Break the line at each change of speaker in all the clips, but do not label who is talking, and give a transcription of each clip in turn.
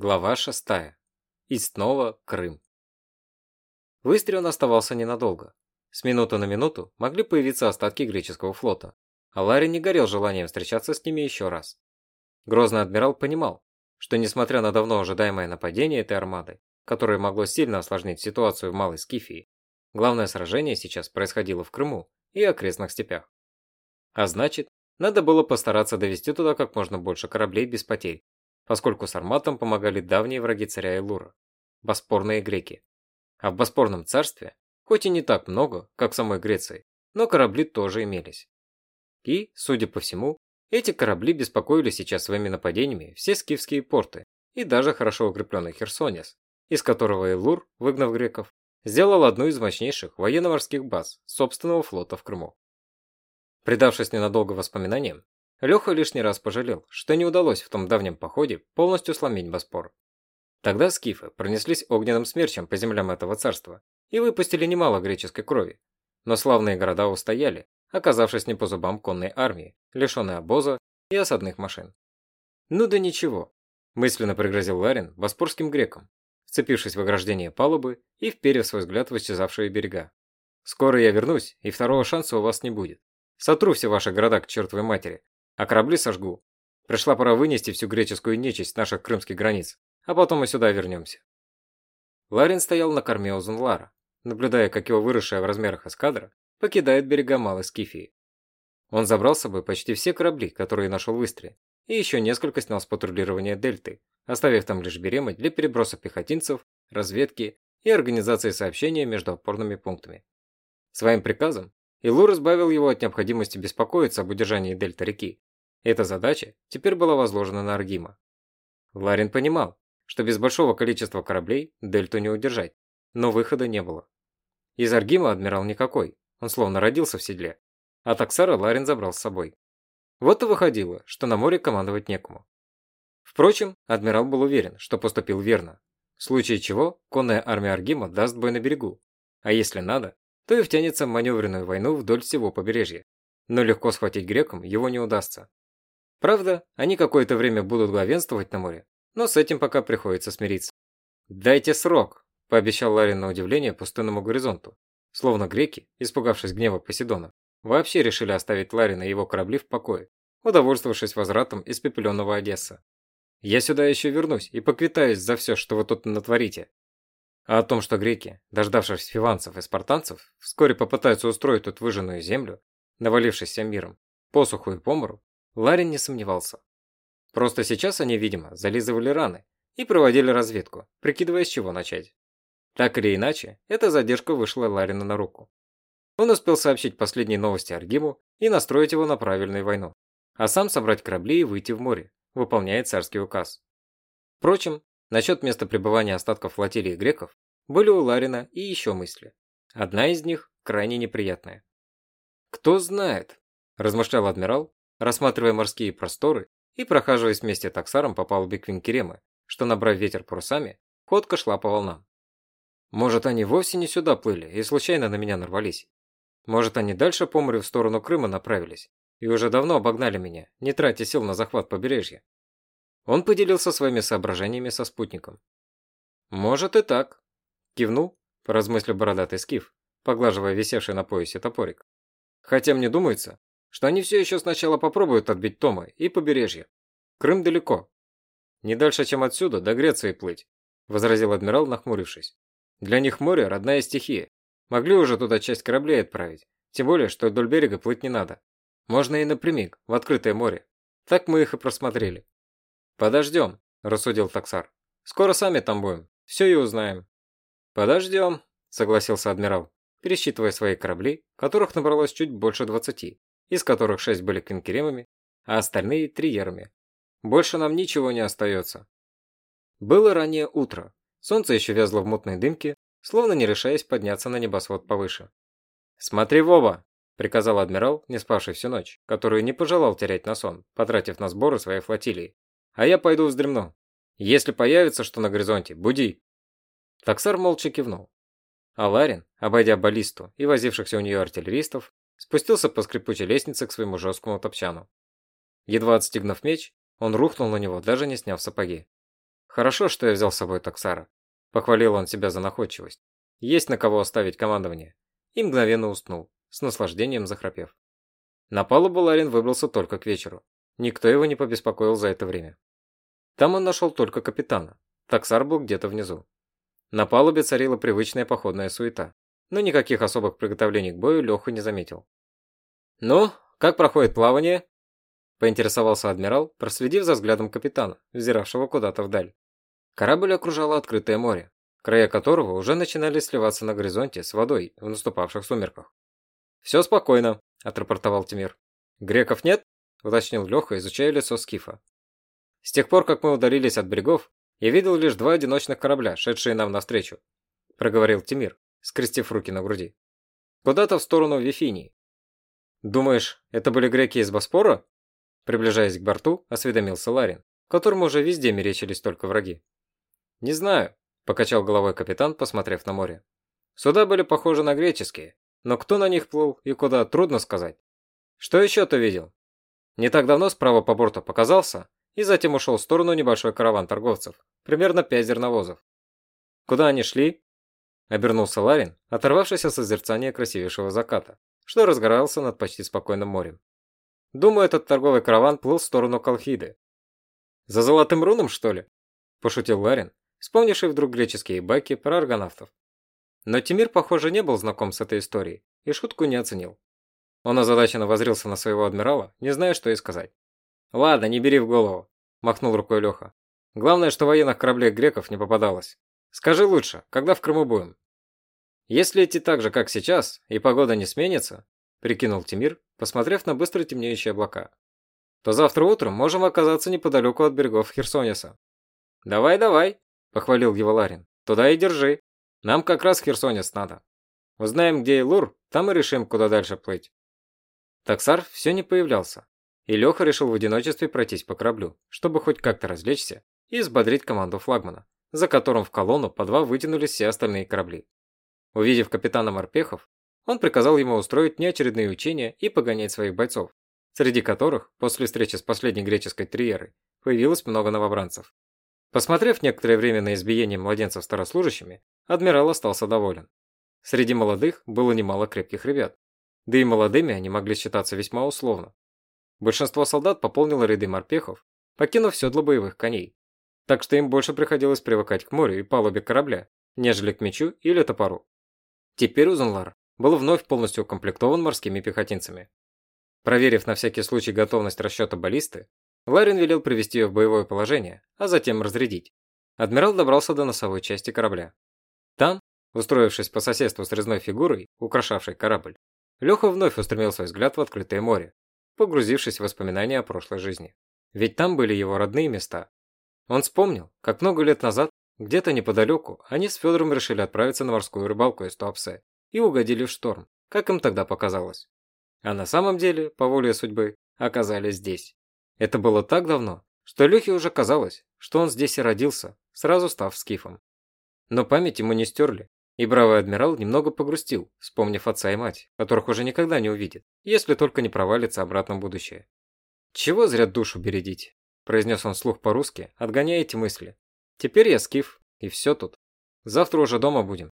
Глава 6. И снова Крым. Выстрел оставался ненадолго. С минуты на минуту могли появиться остатки греческого флота, а Ларри не горел желанием встречаться с ними еще раз. Грозный адмирал понимал, что несмотря на давно ожидаемое нападение этой армады, которое могло сильно осложнить ситуацию в Малой Скифии, главное сражение сейчас происходило в Крыму и окрестных степях. А значит, надо было постараться довести туда как можно больше кораблей без потерь поскольку сарматам помогали давние враги царя Элура – боспорные греки. А в Боспорном царстве, хоть и не так много, как в самой Греции, но корабли тоже имелись. И, судя по всему, эти корабли беспокоили сейчас своими нападениями все скифские порты и даже хорошо укрепленный Херсонес, из которого Элур, выгнав греков, сделал одну из мощнейших военно-морских баз собственного флота в Крыму. Предавшись ненадолго воспоминаниям, Леха лишний раз пожалел, что не удалось в том давнем походе полностью сломить Боспор. Тогда скифы пронеслись огненным смерчем по землям этого царства и выпустили немало греческой крови. Но славные города устояли, оказавшись не по зубам конной армии, лишенной обоза и осадных машин. «Ну да ничего», – мысленно пригрозил Ларин боспорским грекам, вцепившись в ограждение палубы и вперев свой взгляд в исчезавшие берега. «Скоро я вернусь, и второго шанса у вас не будет. Сотру все ваши города к чертовой матери, а корабли сожгу. Пришла пора вынести всю греческую нечисть наших крымских границ, а потом мы сюда вернемся. Ларин стоял на корме у Зунлара, наблюдая, как его выросшая в размерах эскадра покидает берега Малой Скифии. Он забрал с собой почти все корабли, которые нашел в Истре, и еще несколько снял с патрулирования Дельты, оставив там лишь Беремы для переброса пехотинцев, разведки и организации сообщения между опорными пунктами. Своим приказом Илур избавил его от необходимости беспокоиться об удержании Дельта реки, эта задача теперь была возложена на Аргима. Ларин понимал, что без большого количества кораблей дельту не удержать, но выхода не было. Из Аргима адмирал никакой, он словно родился в седле, а таксара Ларин забрал с собой. Вот и выходило, что на море командовать некому. Впрочем, адмирал был уверен, что поступил верно, в случае чего конная армия Аргима даст бой на берегу, а если надо, то и втянется в маневренную войну вдоль всего побережья. Но легко схватить грекам его не удастся. Правда, они какое-то время будут главенствовать на море, но с этим пока приходится смириться. «Дайте срок», – пообещал Ларин на удивление пустынному горизонту. Словно греки, испугавшись гнева Поседона, вообще решили оставить Ларина и его корабли в покое, удовольствовавшись возвратом из пепеленного Одесса. «Я сюда еще вернусь и поквитаюсь за все, что вы тут натворите». А о том, что греки, дождавшись фиванцев и спартанцев, вскоре попытаются устроить тут выжженную землю, навалившись всем миром, посуху и помору, Ларин не сомневался. Просто сейчас они, видимо, зализывали раны и проводили разведку, прикидывая, с чего начать. Так или иначе, эта задержка вышла Ларину на руку. Он успел сообщить последние новости Аргиму и настроить его на правильную войну, а сам собрать корабли и выйти в море, выполняя царский указ. Впрочем, насчет места пребывания остатков флотилии греков были у Ларина и еще мысли. Одна из них крайне неприятная. «Кто знает», – размышлял адмирал, рассматривая морские просторы и прохаживаясь вместе таксаром по палубе Квинкеремы, что, набрав ветер парусами, ходка шла по волнам. Может, они вовсе не сюда плыли и случайно на меня нарвались. Может, они дальше по морю в сторону Крыма направились и уже давно обогнали меня, не тратя сил на захват побережья. Он поделился своими соображениями со спутником. «Может и так», – кивнул, поразмыслив бородатый скиф, поглаживая висевший на поясе топорик. «Хотя мне думается, что они все еще сначала попробуют отбить Тома и побережье. Крым далеко. Не дальше, чем отсюда, до Греции плыть, возразил адмирал, нахмурившись. Для них море – родная стихия. Могли уже туда часть кораблей отправить, тем более, что вдоль берега плыть не надо. Можно и напрямик, в открытое море. Так мы их и просмотрели. Подождем, рассудил таксар. Скоро сами там будем, все и узнаем. Подождем, согласился адмирал, пересчитывая свои корабли, которых набралось чуть больше двадцати из которых шесть были конкеремами, а остальные – триерами. Больше нам ничего не остается. Было раннее утро. Солнце еще вязло в мутной дымке, словно не решаясь подняться на небосвод повыше. «Смотри в оба!» – приказал адмирал, не спавший всю ночь, который не пожелал терять на сон, потратив на сборы своей флотилии. «А я пойду вздремну. Если появится что на горизонте, буди!» Таксар молча кивнул. А Ларин, обойдя баллисту и возившихся у нее артиллеристов, спустился по скрипучей лестнице к своему жесткому топчану. Едва отстегнув меч, он рухнул на него, даже не сняв сапоги. Хорошо, что я взял с собой таксара. Похвалил он себя за находчивость. Есть на кого оставить командование. И мгновенно уснул, с наслаждением захрапев. На палубу Ларин выбрался только к вечеру. Никто его не побеспокоил за это время. Там он нашел только капитана. Таксар был где-то внизу. На палубе царила привычная походная суета, но никаких особых приготовлений к бою Леха не заметил. «Ну, как проходит плавание?» – поинтересовался адмирал, проследив за взглядом капитана, взиравшего куда-то вдаль. Корабль окружало открытое море, края которого уже начинали сливаться на горизонте с водой в наступавших сумерках. «Все спокойно», – отрапортовал Тимир. «Греков нет?» – уточнил Леха, изучая лицо Скифа. «С тех пор, как мы удалились от берегов, я видел лишь два одиночных корабля, шедшие нам навстречу», – проговорил Тимир, скрестив руки на груди. «Куда-то в сторону Вифинии». «Думаешь, это были греки из Боспора?» Приближаясь к борту, осведомился Ларин, которому уже везде мерещились только враги. «Не знаю», – покачал головой капитан, посмотрев на море. «Суда были похожи на греческие, но кто на них плыл и куда, трудно сказать. Что еще ты видел? Не так давно справа по борту показался, и затем ушел в сторону небольшой караван торговцев, примерно пять зерновозов. Куда они шли? Обернулся Ларин, оторвавшись от созерцания красивейшего заката, что разгорался над почти спокойным морем. Думаю, этот торговый караван плыл в сторону Колхиды. За золотым руном, что ли? Пошутил Ларин, вспомнивший вдруг греческие байки про аргонавтов. Но Тимир, похоже, не был знаком с этой историей и шутку не оценил. Он озадаченно возрился на своего адмирала, не зная, что и сказать. «Ладно, не бери в голову», – махнул рукой Леха. «Главное, что военных кораблей греков не попадалось. Скажи лучше, когда в Крыму будем?» «Если идти так же, как сейчас, и погода не сменится», – прикинул Тимир, посмотрев на быстро темнеющие облака, то завтра утром можем оказаться неподалеку от берегов Херсонеса. «Давай, давай», – похвалил его Ларин. «Туда и держи». Нам как раз Херсонес надо. Узнаем, где Илур, там и решим, куда дальше плыть. Таксар все не появлялся, и Леха решил в одиночестве пройтись по кораблю, чтобы хоть как-то развлечься и взбодрить команду флагмана, за которым в колонну по два вытянулись все остальные корабли. Увидев капитана Морпехов, он приказал ему устроить неочередные учения и погонять своих бойцов, среди которых, после встречи с последней греческой триерой, появилось много новобранцев. Посмотрев некоторое время на избиение младенцев старослужащими, адмирал остался доволен. Среди молодых было немало крепких ребят. Да и молодыми они могли считаться весьма условно. Большинство солдат пополнило ряды морпехов, покинув седла боевых коней. Так что им больше приходилось привыкать к морю и палубе корабля, нежели к мечу или топору. Теперь Узунлар был вновь полностью укомплектован морскими пехотинцами. Проверив на всякий случай готовность расчета баллисты, Ларин велел привести ее в боевое положение, а затем разрядить. Адмирал добрался до носовой части корабля. Там, устроившись по соседству с резной фигурой, украшавшей корабль, Леха вновь устремил свой взгляд в открытое море, погрузившись в воспоминания о прошлой жизни. Ведь там были его родные места. Он вспомнил, как много лет назад, где-то неподалеку, они с Федором решили отправиться на морскую рыбалку из Туапсе и угодили в шторм, как им тогда показалось. А на самом деле, по воле судьбы, оказались здесь. Это было так давно, что Лехе уже казалось, что он здесь и родился, сразу став скифом. Но память ему не стерли, и бравый адмирал немного погрустил, вспомнив отца и мать, которых уже никогда не увидит, если только не провалится обратно в будущее. «Чего зря душу бередить?» – произнес он вслух по-русски, отгоняя эти мысли. «Теперь я скиф, и все тут. Завтра уже дома будем».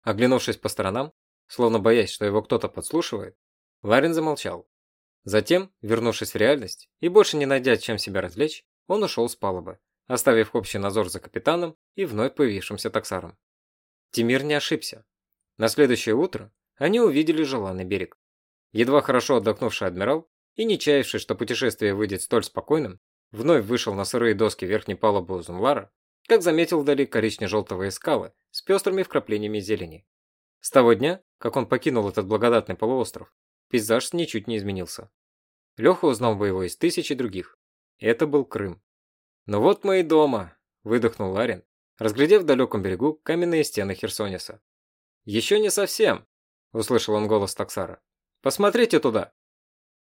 Оглянувшись по сторонам, словно боясь, что его кто-то подслушивает, Ларин замолчал, Затем, вернувшись в реальность и больше не найдя чем себя развлечь, он ушел с палубы, оставив общий надзор за капитаном и вновь появившимся таксаром. Тимир не ошибся. На следующее утро они увидели желанный берег. Едва хорошо отдохнувший адмирал и не чаявший, что путешествие выйдет столь спокойным, вновь вышел на сырые доски верхней палубы Узумлара, как заметил вдали коричнево-желтовые скалы с пестрыми вкраплениями зелени. С того дня, как он покинул этот благодатный полуостров, пейзаж ничуть не изменился. Леха узнал бы его из тысячи других. Это был Крым. «Ну вот мы и дома», – выдохнул Ларин, разглядев в далеком берегу каменные стены Херсонеса. «Еще не совсем», – услышал он голос таксара. «Посмотрите туда».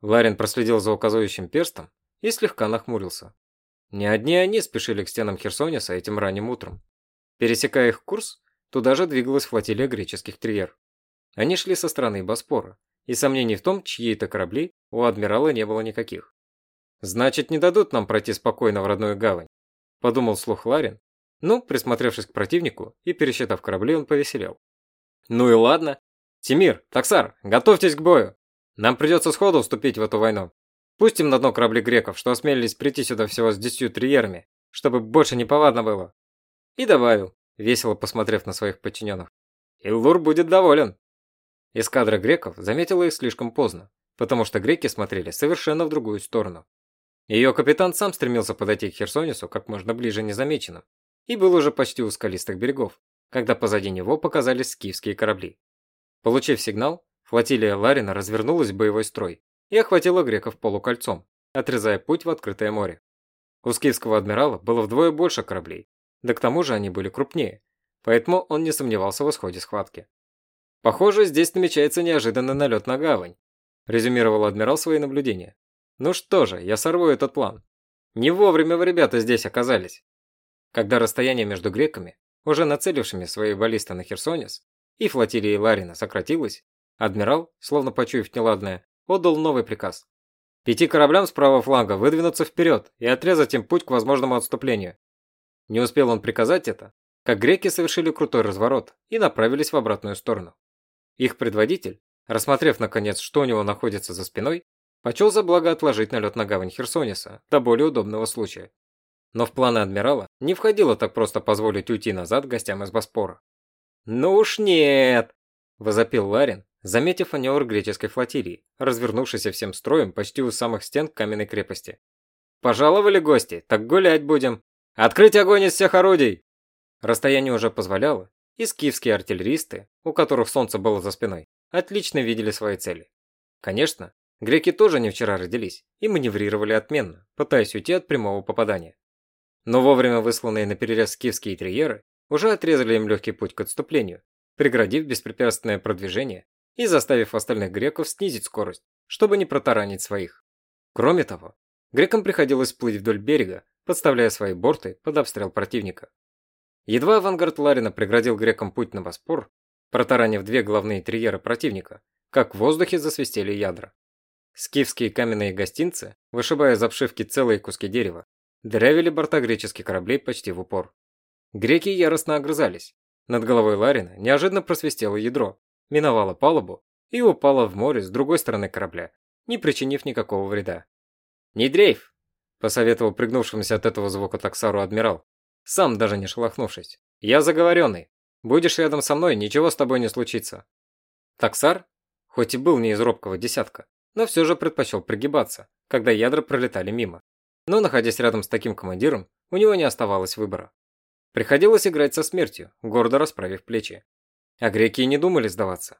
Ларин проследил за указывающим перстом и слегка нахмурился. Не одни они спешили к стенам Херсонеса этим ранним утром. Пересекая их курс, туда же двигалась флотилия греческих триер. Они шли со стороны Боспора, и сомнений в том, чьи это корабли, у адмирала не было никаких. «Значит, не дадут нам пройти спокойно в родную гавань», подумал слух Ларин, но, присмотревшись к противнику и пересчитав корабли, он повеселел. Ну и ладно. Тимир, Таксар, готовьтесь к бою. Нам придется сходу вступить в эту войну. Пустим на дно корабли греков, что осмелились прийти сюда всего с десятью триерами, чтобы больше не повадно было. И добавил, весело посмотрев на своих подчиненных. Иллур будет доволен. Эскадра греков заметила их слишком поздно, потому что греки смотрели совершенно в другую сторону. Ее капитан сам стремился подойти к Херсонесу как можно ближе незамеченным и был уже почти у скалистых берегов, когда позади него показались скифские корабли. Получив сигнал, флотилия Ларина развернулась в боевой строй и охватила греков полукольцом, отрезая путь в открытое море. У скифского адмирала было вдвое больше кораблей, да к тому же они были крупнее, поэтому он не сомневался в исходе схватки. «Похоже, здесь намечается неожиданный налет на гавань», резюмировал адмирал свои наблюдения. Ну что же, я сорву этот план. Не вовремя вы, ребята, здесь оказались. Когда расстояние между греками, уже нацелившими свои баллисты на Херсонес, и флотилией Ларина сократилось, адмирал, словно почуяв неладное, отдал новый приказ. Пяти кораблям с правого фланга выдвинуться вперед и отрезать им путь к возможному отступлению. Не успел он приказать это, как греки совершили крутой разворот и направились в обратную сторону. Их предводитель, рассмотрев наконец, что у него находится за спиной, Почел за благо отложить налет на гавань Херсонеса до более удобного случая. Но в планы адмирала не входило так просто позволить уйти назад гостям из Боспора. «Ну уж нет!» – возопил Ларин, заметив маневр греческой флотилии, развернувшейся всем строем почти у самых стен каменной крепости. «Пожаловали гости, так гулять будем! Открыть огонь из всех орудий!» Расстояние уже позволяло, и скифские артиллеристы, у которых солнце было за спиной, отлично видели свои цели. Конечно, Греки тоже не вчера родились и маневрировали отменно, пытаясь уйти от прямого попадания. Но вовремя высланные на перерез скифские триеры уже отрезали им легкий путь к отступлению, преградив беспрепятственное продвижение и заставив остальных греков снизить скорость, чтобы не протаранить своих. Кроме того, грекам приходилось плыть вдоль берега, подставляя свои борты под обстрел противника. Едва авангард Ларина преградил грекам путь на Боспор, протаранив две главные триеры противника, как в воздухе засвистели ядра. Скифские каменные гостинцы, вышибая из обшивки целые куски дерева, дырявили борта греческих кораблей почти в упор. Греки яростно огрызались. Над головой Ларина неожиданно просвистело ядро, миновало палубу и упало в море с другой стороны корабля, не причинив никакого вреда. «Не дрейф!» – посоветовал пригнувшемуся от этого звука таксару адмирал, сам даже не шелохнувшись. «Я заговоренный. Будешь рядом со мной, ничего с тобой не случится». Таксар, хоть и был не из робкого десятка, но все же предпочел пригибаться, когда ядра пролетали мимо. Но, находясь рядом с таким командиром, у него не оставалось выбора. Приходилось играть со смертью, гордо расправив плечи. А греки и не думали сдаваться.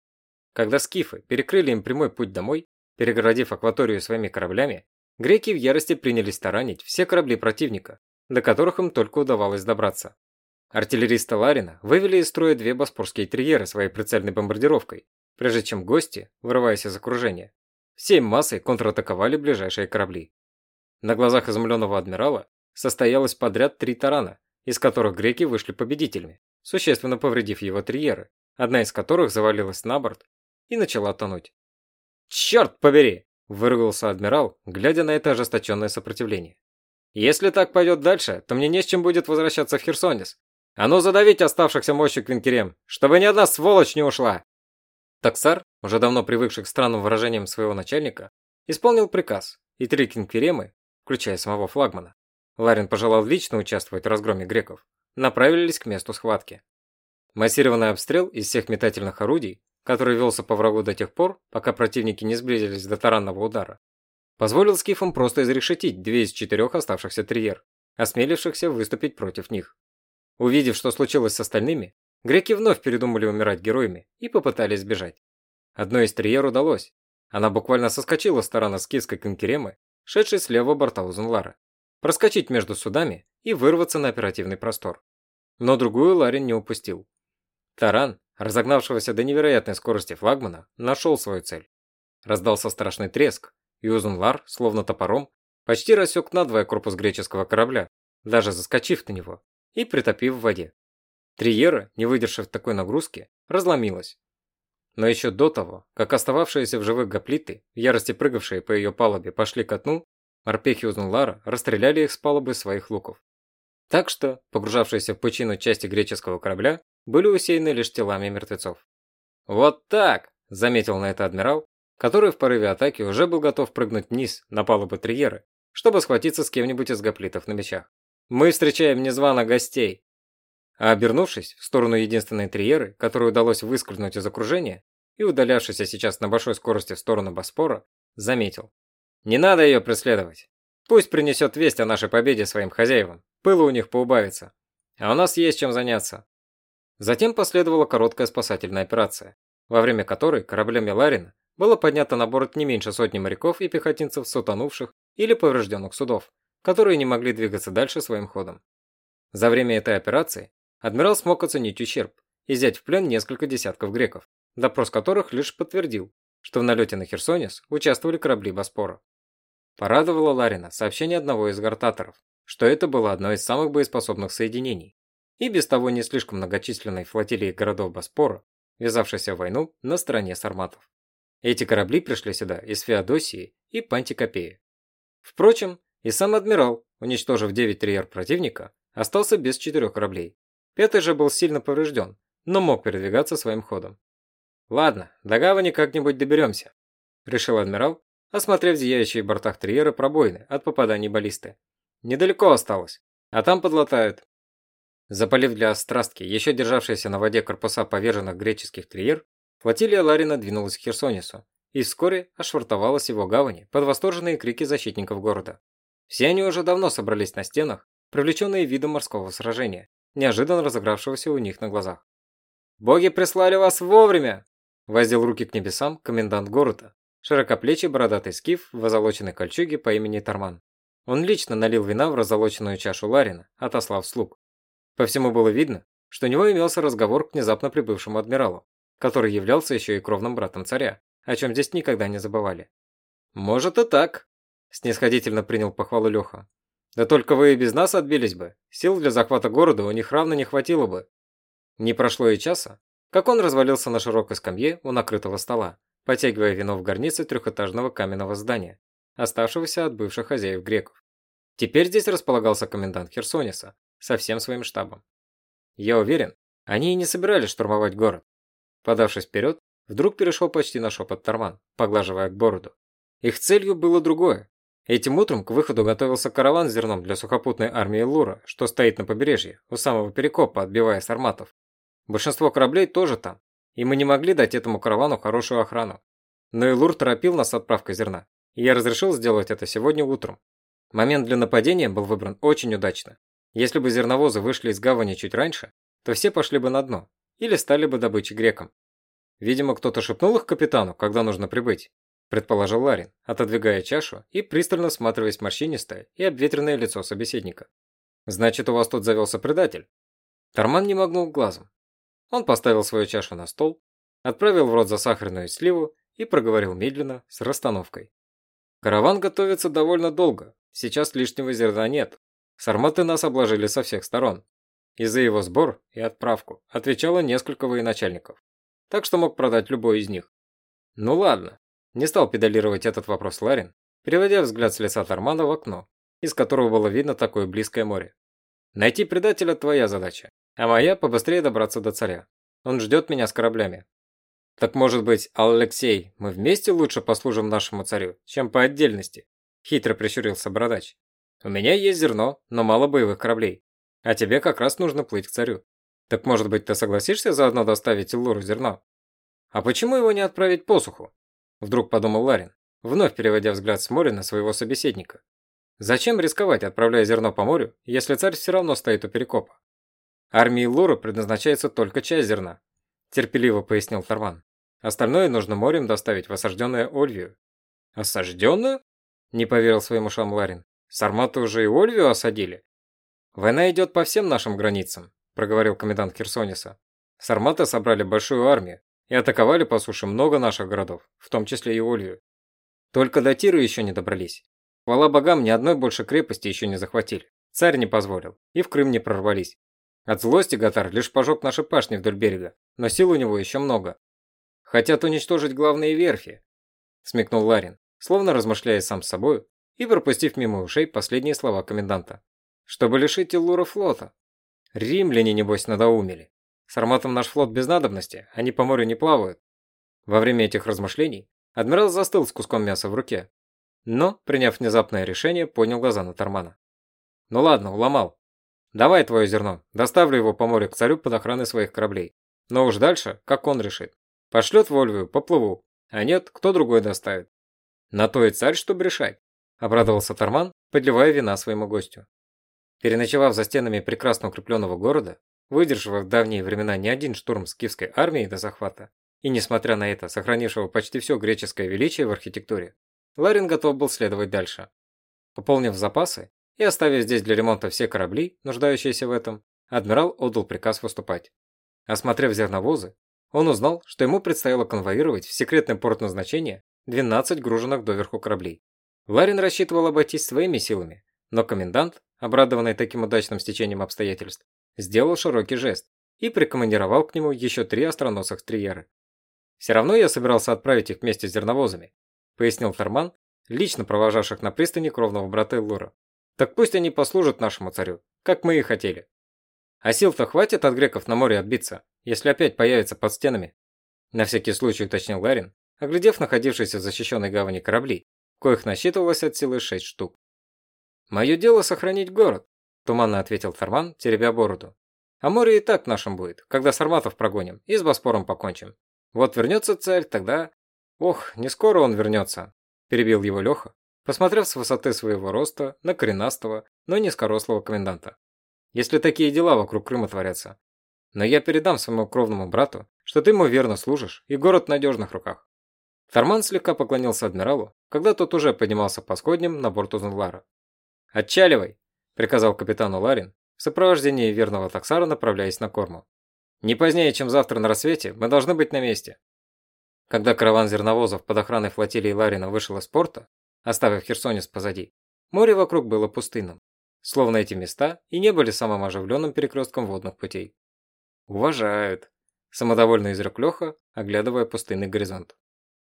Когда скифы перекрыли им прямой путь домой, перегородив акваторию своими кораблями, греки в ярости принялись таранить все корабли противника, до которых им только удавалось добраться. Артиллеристы Ларина вывели из строя две боспорские триеры своей прицельной бомбардировкой, прежде чем гости, вырываясь из окружения, Всей массой контратаковали ближайшие корабли. На глазах изумленного адмирала состоялось подряд три тарана, из которых греки вышли победителями, существенно повредив его триеры, одна из которых завалилась на борт и начала тонуть. «Черт побери!» – выругался адмирал, глядя на это ожесточенное сопротивление. «Если так пойдет дальше, то мне не с чем будет возвращаться в Херсонес. А ну задавить оставшихся мощью квинкерем, чтобы ни одна сволочь не ушла!» Таксар, уже давно привыкший к странным выражениям своего начальника, исполнил приказ, и три кинкеремы, включая самого флагмана, Ларин пожелал лично участвовать в разгроме греков, направились к месту схватки. Массированный обстрел из всех метательных орудий, который велся по врагу до тех пор, пока противники не сблизились до таранного удара, позволил скифам просто изрешетить две из четырех оставшихся триер, осмелившихся выступить против них. Увидев, что случилось с остальными, Греки вновь передумали умирать героями и попытались сбежать. Одной из триер удалось. Она буквально соскочила с тарана скифской конкеремы, шедшей с левого борта Узенлара, проскочить между судами и вырваться на оперативный простор. Но другую Ларин не упустил. Таран, разогнавшегося до невероятной скорости флагмана, нашел свою цель. Раздался страшный треск, и Узенлар, словно топором, почти рассек надвое корпус греческого корабля, даже заскочив на него и притопив в воде. Триера, не выдержав такой нагрузки, разломилась. Но еще до того, как остававшиеся в живых гоплиты, в ярости прыгавшие по ее палубе, пошли ко дну, морпехи Узунлара расстреляли их с палубы своих луков. Так что, погружавшиеся в пучину части греческого корабля, были усеяны лишь телами мертвецов. «Вот так!» – заметил на это адмирал, который в порыве атаки уже был готов прыгнуть вниз на палубу Триеры, чтобы схватиться с кем-нибудь из гоплитов на мечах. «Мы встречаем незваных гостей!» А обернувшись в сторону единственной Триеры, которой удалось выскользнуть из окружения, и удалявшийся сейчас на большой скорости в сторону Боспора, заметил. «Не надо ее преследовать. Пусть принесет весть о нашей победе своим хозяевам. Пыло у них поубавится. А у нас есть чем заняться». Затем последовала короткая спасательная операция, во время которой кораблями Ларина было поднято на борт не меньше сотни моряков и пехотинцев с утонувших или поврежденных судов, которые не могли двигаться дальше своим ходом. За время этой операции адмирал смог оценить ущерб и взять в плен несколько десятков греков, допрос которых лишь подтвердил, что в налете на Херсонес участвовали корабли Боспора. Порадовало Ларина сообщение одного из гортаторов, что это было одно из самых боеспособных соединений, и без того не слишком многочисленной флотилии городов Боспора, ввязавшейся в войну на стороне сарматов. Эти корабли пришли сюда из Феодосии и Пантикопеи. Впрочем, и сам адмирал, уничтожив 9 триер противника, остался без четырех кораблей. Пятый же был сильно поврежден, но мог передвигаться своим ходом. «Ладно, до гавани как-нибудь доберемся», – решил адмирал, осмотрев зияющие в бортах Триера пробоины от попаданий баллисты. «Недалеко осталось, а там подлатают». Запалив для острастки еще державшиеся на воде корпуса поверженных греческих Триер, флотилия Ларина двинулась к Херсонесу и вскоре ошвартовалась его гавани под восторженные крики защитников города. Все они уже давно собрались на стенах, привлеченные видом морского сражения, неожиданно разыгравшегося у них на глазах. «Боги прислали вас вовремя!» Воздел руки к небесам комендант города, широкоплечий бородатый скиф в озолоченной кольчуге по имени Тарман. Он лично налил вина в разолоченную чашу Ларина, отослав слуг. По всему было видно, что у него имелся разговор к внезапно прибывшему адмиралу, который являлся еще и кровным братом царя, о чем здесь никогда не забывали. «Может и так», – снисходительно принял похвалу Леха. «Да только вы и без нас отбились бы. Сил для захвата города у них равно не хватило бы». Не прошло и часа, как он развалился на широкой скамье у накрытого стола, потягивая вино в горнице трехэтажного каменного здания, оставшегося от бывших хозяев греков. Теперь здесь располагался комендант Херсониса со всем своим штабом. Я уверен, они и не собирались штурмовать город. Подавшись вперед, вдруг перешел почти на шепот Тарман, поглаживая к бороду. Их целью было другое. Этим утром к выходу готовился караван с зерном для сухопутной армии Лура, что стоит на побережье, у самого перекопа, отбивая сарматов. Большинство кораблей тоже там, и мы не могли дать этому каравану хорошую охрану. Но Илур торопил нас с отправкой зерна, и я разрешил сделать это сегодня утром. Момент для нападения был выбран очень удачно. Если бы зерновозы вышли из гавани чуть раньше, то все пошли бы на дно, или стали бы добычей грекам. Видимо, кто-то шепнул их капитану, когда нужно прибыть, предположил Ларин, отодвигая чашу и пристально всматриваясь в морщинистое и обветренное лицо собеседника. Значит, у вас тут завелся предатель. Тарман не моргнул глазом, он поставил свою чашу на стол, отправил в рот засахаренную сливу и проговорил медленно, с расстановкой. Караван готовится довольно долго, сейчас лишнего зерна нет. Сарматы нас обложили со всех сторон. И за его сбор и отправку отвечало несколько военачальников. Так что мог продать любой из них. Ну ладно, не стал педалировать этот вопрос Ларин, переводя взгляд с лица Тармана в окно, из которого было видно такое близкое море. Найти предателя твоя задача. А моя побыстрее добраться до царя. Он ждет меня с кораблями. Так может быть, Алексей, мы вместе лучше послужим нашему царю, чем по отдельности? Хитро прищурился бородач. У меня есть зерно, но мало боевых кораблей. А тебе как раз нужно плыть к царю. Так может быть, ты согласишься заодно доставить Луру зерно? А почему его не отправить посуху? Вдруг подумал Ларин, вновь переводя взгляд с моря на своего собеседника. Зачем рисковать, отправляя зерно по морю, если царь все равно стоит у перекопа? Армии Лора предназначается только часть зерна, терпеливо пояснил Тарван. Остальное нужно морем доставить в осажденную Ольвию. Осажденную? Не поверил своим ушам Ларин. Сарматы уже и Ольвию осадили. Война идет по всем нашим границам, проговорил комендант Херсониса. Сарматы собрали большую армию и атаковали по суше много наших городов, в том числе и Ольвию. Только до Тиры еще не добрались. Хвала богам, ни одной больше крепости еще не захватили. Царь не позволил, и в Крым не прорвались. От злости Гатар лишь пожег наши пашни вдоль берега, но сил у него еще много. Хотят уничтожить главные верфи, смекнул Ларин, словно размышляя сам с собой и пропустив мимо ушей последние слова коменданта. чтобы лишить Иллура флота. Римляне, небось, надоумели. С арматом наш флот без надобности, они по морю не плавают. Во время этих размышлений адмирал застыл с куском мяса в руке, но, приняв внезапное решение, поднял глаза на Тормана. «Ну ладно, уломал. Давай твое зерно, доставлю его по морю к царю под охраной своих кораблей. Но уж дальше, как он решит. Пошлет в поплыву. А нет, кто другой доставит. На то и царь, чтобы решать», – обрадовался Торман, подливая вина своему гостю. Переночевав за стенами прекрасно укрепленного города, выдержав в давние времена не один штурм скифской армии до захвата, и, несмотря на это, сохранившего почти все греческое величие в архитектуре, Ларин готов был следовать дальше. Пополнив запасы и оставив здесь для ремонта все корабли, нуждающиеся в этом, адмирал отдал приказ выступать. Осмотрев зерновозы, он узнал, что ему предстояло конвоировать в секретный порт назначения 12 груженных доверху кораблей. Ларин рассчитывал обойтись своими силами, но комендант, обрадованный таким удачным стечением обстоятельств, сделал широкий жест и прикомандировал к нему еще три остроносых триеры. «Все равно я собирался отправить их вместе с зерновозами», пояснил Тарман, лично провожавших на пристани кровного брата Эллора. «Так пусть они послужат нашему царю, как мы и хотели. А сил-то хватит от греков на море отбиться, если опять появятся под стенами?» На всякий случай уточнил Ларин, оглядев находившиеся в защищенной гавани корабли, коих насчитывалось от силы шесть штук. «Мое дело сохранить город», – туманно ответил Тарман, теребя бороду. «А море и так нашим будет, когда сарматов прогоним и с Боспором покончим. Вот вернется царь, тогда...» «Ох, не скоро он вернется», – перебил его Леха, посмотрев с высоты своего роста на коренастого, но низкорослого коменданта. «Если такие дела вокруг Крыма творятся. Но я передам своему кровному брату, что ты ему верно служишь, и город в надежных руках». Тарман слегка поклонился адмиралу, когда тот уже поднимался по сходням на борт Узенлара. «Отчаливай!» – приказал капитану Ларин, в сопровождении верного таксара направляясь на корму. «Не позднее, чем завтра на рассвете, мы должны быть на месте». Когда караван зерновозов под охраной флотилии Ларина вышел из порта, оставив Херсонес позади, море вокруг было пустынным, словно эти места и не были самым оживленным перекрестком водных путей. «Уважают», – самодовольно изрек Леха, оглядывая пустынный горизонт.